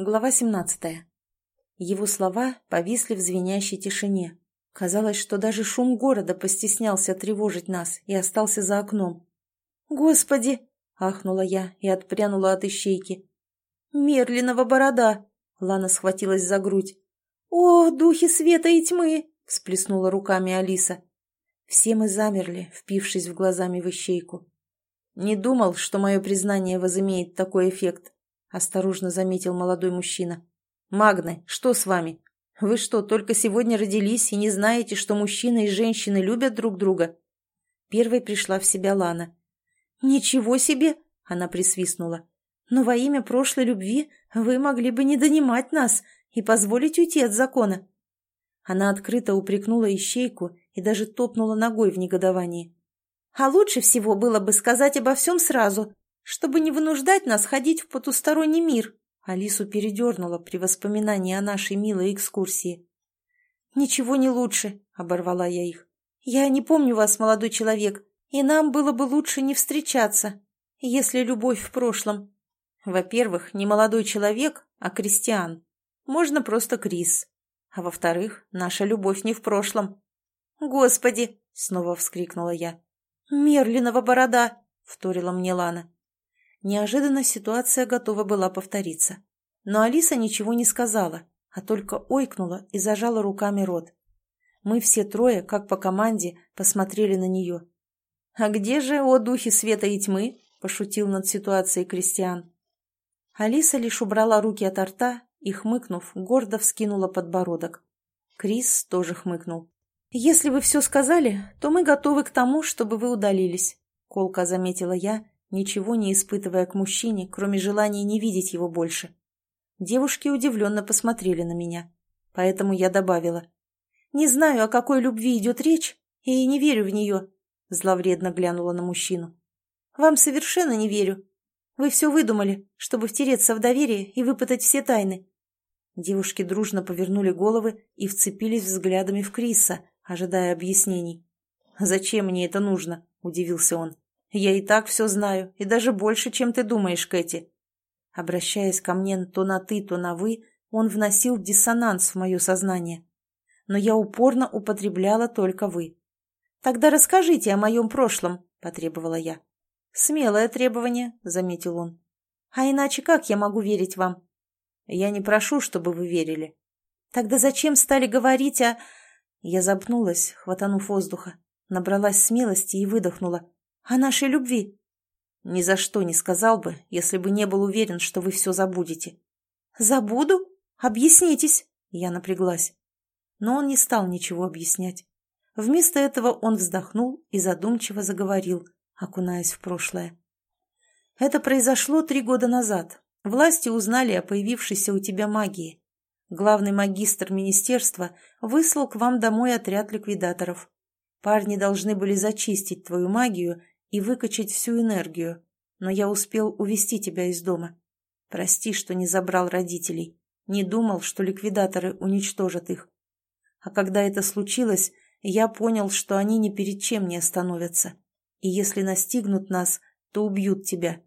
Глава 17. Его слова повисли в звенящей тишине. Казалось, что даже шум города постеснялся тревожить нас и остался за окном. «Господи!» — ахнула я и отпрянула от ищейки. «Мерлинова борода!» — Лана схватилась за грудь. «О, духи света и тьмы!» — всплеснула руками Алиса. Все мы замерли, впившись в глазами в ищейку. «Не думал, что мое признание возымеет такой эффект», — осторожно заметил молодой мужчина. «Магны, что с вами? Вы что, только сегодня родились и не знаете, что мужчины и женщины любят друг друга?» Первой пришла в себя Лана. «Ничего себе!» — она присвистнула. «Но во имя прошлой любви вы могли бы не донимать нас и позволить уйти от закона». Она открыто упрекнула ищейку и даже топнула ногой в негодовании. «А лучше всего было бы сказать обо всем сразу, чтобы не вынуждать нас ходить в потусторонний мир. Алису передернула при воспоминании о нашей милой экскурсии. «Ничего не лучше», — оборвала я их. «Я не помню вас, молодой человек, и нам было бы лучше не встречаться, если любовь в прошлом. Во-первых, не молодой человек, а крестьян. Можно просто Крис. А во-вторых, наша любовь не в прошлом». «Господи!» — снова вскрикнула я. «Мерлинова борода!» — вторила мне Лана. Неожиданно ситуация готова была повториться. Но Алиса ничего не сказала, а только ойкнула и зажала руками рот. Мы все трое, как по команде, посмотрели на нее. «А где же, о духи света и тьмы?» – пошутил над ситуацией Кристиан. Алиса лишь убрала руки от рта и, хмыкнув, гордо вскинула подбородок. Крис тоже хмыкнул. «Если вы все сказали, то мы готовы к тому, чтобы вы удалились», — колко заметила я ничего не испытывая к мужчине, кроме желания не видеть его больше. Девушки удивленно посмотрели на меня, поэтому я добавила. «Не знаю, о какой любви идет речь, и не верю в нее», — зловредно глянула на мужчину. «Вам совершенно не верю. Вы все выдумали, чтобы втереться в доверие и выпытать все тайны». Девушки дружно повернули головы и вцепились взглядами в Криса, ожидая объяснений. «Зачем мне это нужно?» – удивился он. Я и так все знаю, и даже больше, чем ты думаешь, Кэти. Обращаясь ко мне то на «ты», то на «вы», он вносил диссонанс в мое сознание. Но я упорно употребляла только «вы». «Тогда расскажите о моем прошлом», — потребовала я. «Смелое требование», — заметил он. «А иначе как я могу верить вам?» «Я не прошу, чтобы вы верили». «Тогда зачем стали говорить о...» Я запнулась, хватанув воздуха, набралась смелости и выдохнула. О нашей любви. Ни за что не сказал бы, если бы не был уверен, что вы все забудете. Забуду? Объяснитесь. Я напряглась. Но он не стал ничего объяснять. Вместо этого он вздохнул и задумчиво заговорил, окунаясь в прошлое. Это произошло три года назад. Власти узнали о появившейся у тебя магии. Главный магистр министерства выслал к вам домой отряд ликвидаторов. Парни должны были зачистить твою магию и выкачать всю энергию, но я успел увести тебя из дома. Прости, что не забрал родителей, не думал, что ликвидаторы уничтожат их. А когда это случилось, я понял, что они ни перед чем не остановятся, и если настигнут нас, то убьют тебя.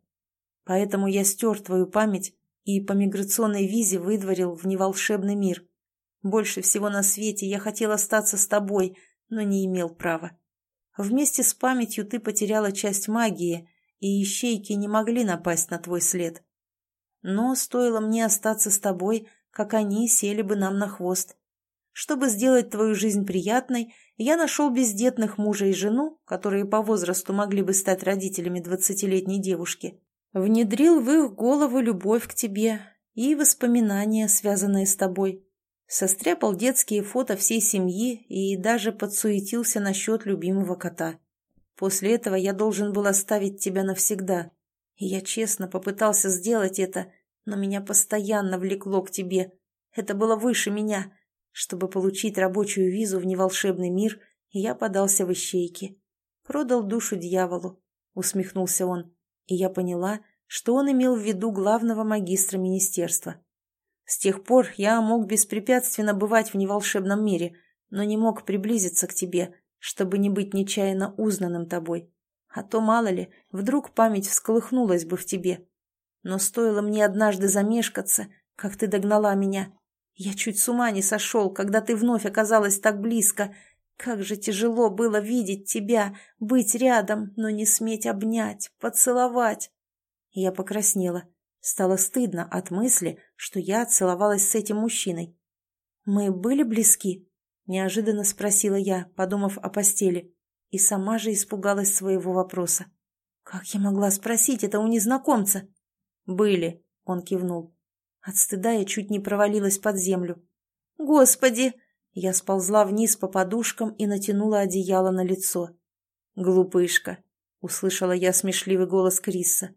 Поэтому я стер твою память и по миграционной визе выдворил в неволшебный мир. Больше всего на свете я хотел остаться с тобой, но не имел права. Вместе с памятью ты потеряла часть магии, и ищейки не могли напасть на твой след. Но стоило мне остаться с тобой, как они сели бы нам на хвост. Чтобы сделать твою жизнь приятной, я нашел бездетных мужа и жену, которые по возрасту могли бы стать родителями двадцатилетней девушки. Внедрил в их голову любовь к тебе и воспоминания, связанные с тобой состряпал детские фото всей семьи и даже подсуетился насчет любимого кота. После этого я должен был оставить тебя навсегда. И я честно попытался сделать это, но меня постоянно влекло к тебе. Это было выше меня. Чтобы получить рабочую визу в неволшебный мир, я подался в ищейки. Продал душу дьяволу, усмехнулся он. И я поняла, что он имел в виду главного магистра министерства. С тех пор я мог беспрепятственно бывать в неволшебном мире, но не мог приблизиться к тебе, чтобы не быть нечаянно узнанным тобой. А то, мало ли, вдруг память всколыхнулась бы в тебе. Но стоило мне однажды замешкаться, как ты догнала меня. Я чуть с ума не сошел, когда ты вновь оказалась так близко. Как же тяжело было видеть тебя, быть рядом, но не сметь обнять, поцеловать. Я покраснела. Стало стыдно от мысли, что я целовалась с этим мужчиной. «Мы были близки?» – неожиданно спросила я, подумав о постели, и сама же испугалась своего вопроса. «Как я могла спросить это у незнакомца?» «Были», – он кивнул. От стыда я чуть не провалилась под землю. «Господи!» Я сползла вниз по подушкам и натянула одеяло на лицо. «Глупышка!» — услышала я смешливый голос Криса.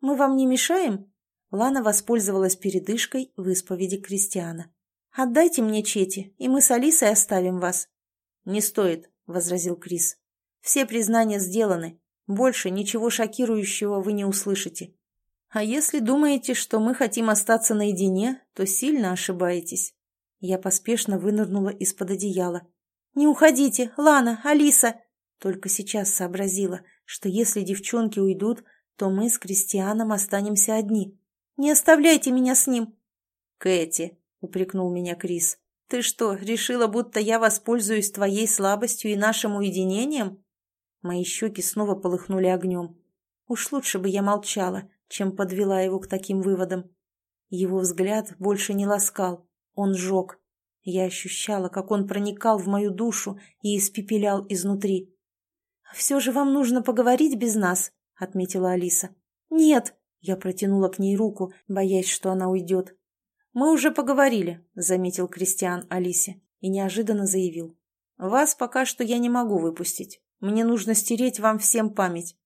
«Мы вам не мешаем?» Лана воспользовалась передышкой в исповеди Кристиана. «Отдайте мне Чети, и мы с Алисой оставим вас». «Не стоит», — возразил Крис. «Все признания сделаны. Больше ничего шокирующего вы не услышите. А если думаете, что мы хотим остаться наедине, то сильно ошибаетесь. Я поспешно вынырнула из-под одеяла. «Не уходите, Лана, Алиса!» Только сейчас сообразила, что если девчонки уйдут, то мы с Кристианом останемся одни. «Не оставляйте меня с ним!» «Кэти!» — упрекнул меня Крис. «Ты что, решила, будто я воспользуюсь твоей слабостью и нашим уединением?» Мои щеки снова полыхнули огнем. Уж лучше бы я молчала, чем подвела его к таким выводам. Его взгляд больше не ласкал, он жег. Я ощущала, как он проникал в мою душу и испепелял изнутри. «Все же вам нужно поговорить без нас», — отметила Алиса. «Нет», — я протянула к ней руку, боясь, что она уйдет. «Мы уже поговорили», — заметил Кристиан Алисе и неожиданно заявил. «Вас пока что я не могу выпустить. Мне нужно стереть вам всем память.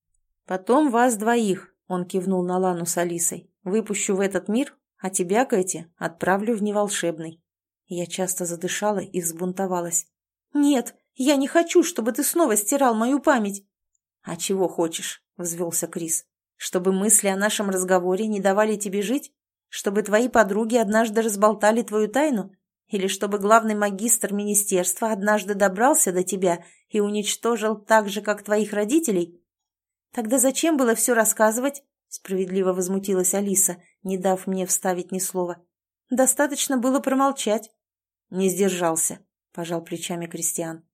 Потом вас двоих, он кивнул на Лану с Алисой. «Выпущу в этот мир, а тебя, Кэти, отправлю в неволшебный». Я часто задышала и взбунтовалась. «Нет, я не хочу, чтобы ты снова стирал мою память». «А чего хочешь?» — взвелся Крис. «Чтобы мысли о нашем разговоре не давали тебе жить? Чтобы твои подруги однажды разболтали твою тайну? Или чтобы главный магистр министерства однажды добрался до тебя и уничтожил так же, как твоих родителей?» «Тогда зачем было все рассказывать?» — справедливо возмутилась Алиса, не дав мне вставить ни слова. «Достаточно было промолчать». «Не сдержался», — пожал плечами Кристиан.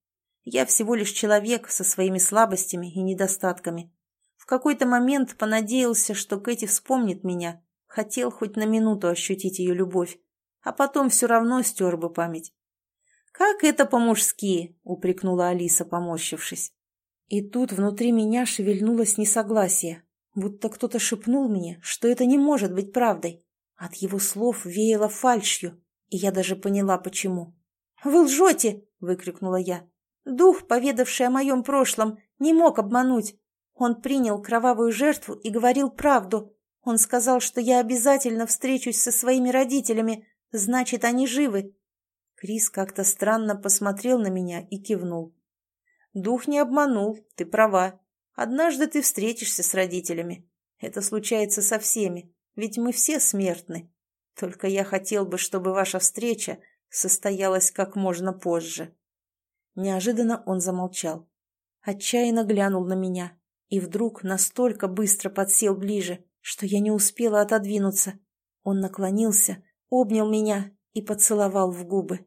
«Я всего лишь человек со своими слабостями и недостатками. В какой-то момент понадеялся, что Кэти вспомнит меня, хотел хоть на минуту ощутить ее любовь, а потом все равно стер бы память». «Как это по-мужски!» — упрекнула Алиса, поморщившись. И тут внутри меня шевельнулось несогласие, будто кто-то шепнул мне, что это не может быть правдой. От его слов веяло фальшью, и я даже поняла, почему. «Вы лжете!» — выкрикнула я. «Дух, поведавший о моем прошлом, не мог обмануть. Он принял кровавую жертву и говорил правду. Он сказал, что я обязательно встречусь со своими родителями, значит, они живы». Крис как-то странно посмотрел на меня и кивнул. Дух не обманул, ты права. Однажды ты встретишься с родителями. Это случается со всеми, ведь мы все смертны. Только я хотел бы, чтобы ваша встреча состоялась как можно позже. Неожиданно он замолчал. Отчаянно глянул на меня и вдруг настолько быстро подсел ближе, что я не успела отодвинуться. Он наклонился, обнял меня и поцеловал в губы.